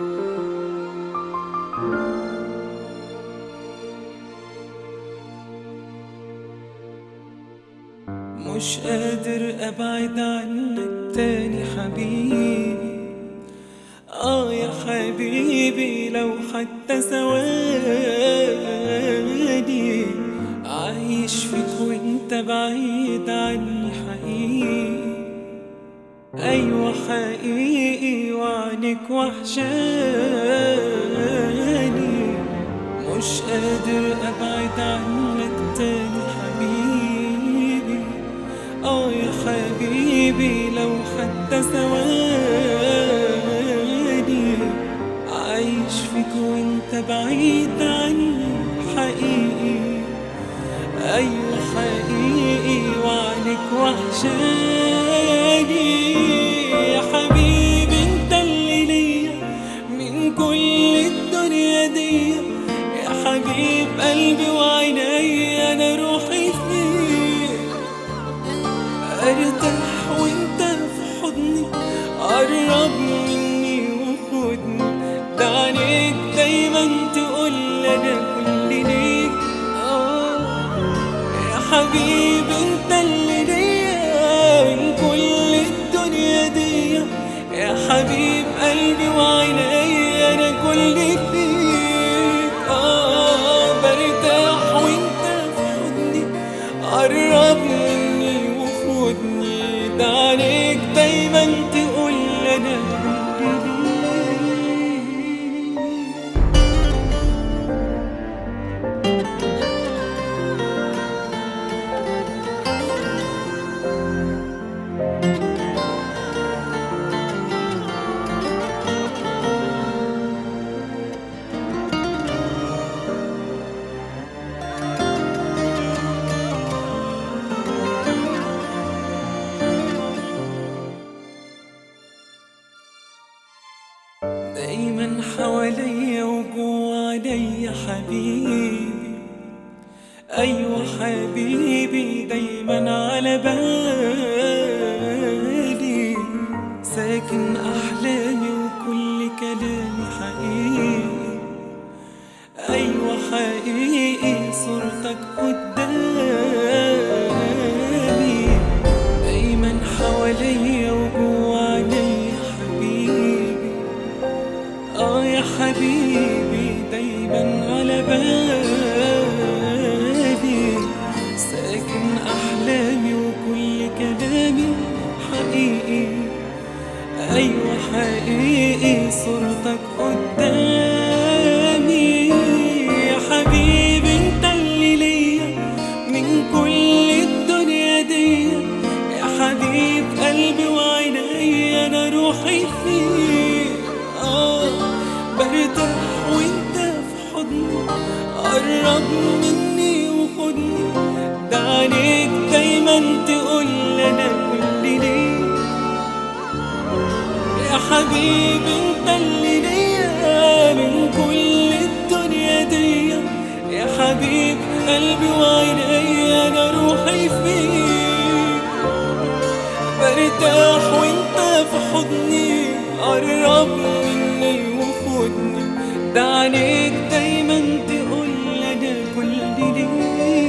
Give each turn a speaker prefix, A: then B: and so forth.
A: مش قادر أبعد عنك تاني حبيبي. آه يا حبيبي لو حتى ثواني عايش فيك وأنت بعيد عني حقيقي. أيوه حقيقي وعنك وحشاني. مش قادر أبعد عنك تاني حبيبي. آه يا حبيبي لو حتى ثواني. عايش فيك وأنت بعيد عني حقيقي. أيوه حقيقي وعنك وحشاني. كل الدنيا دي. يا حبيب قلبي وعيني أنا روحي فيك. أرتاح وأنت في حضني. قرب مني وخدني. ده عينيك دايما تقول أنا كل ليك. آه. يا حبيبي أنت اللي ليا من كل الدنيا دي. يا حبيب قلبي وعيني كل فيك آه برتاح وانت في حضني قرب مني وخدني ده عليك دايما تقول أنا دايما حواليا وجوا عليا حبيبي. أيوه حبيبي دايما على بالي. ساكن أحلامي وكل كلامي حقيقي. أيوه حقيقي صورتك قدامي يا حبيبي دايما على بالي. ساكن أحلامي وكل كلامي حقيقي. أيوه حقيقي صورتك قدامي. يا حبيبي انت اللي ليا من كل الدنيا دي يا حبيب قلبي وعيني أنا روحي قرب مني وخدني. ده عليك دايما تقول أنا كل ليك يا حبيبي انت اللي ليا من كل الدنيا دي يا حبيب قلبي وعيني أنا روحي فيك. برتاح وانت في حضني. قرب مني وخدني. ده عليك دايما تقول أنا كل ليك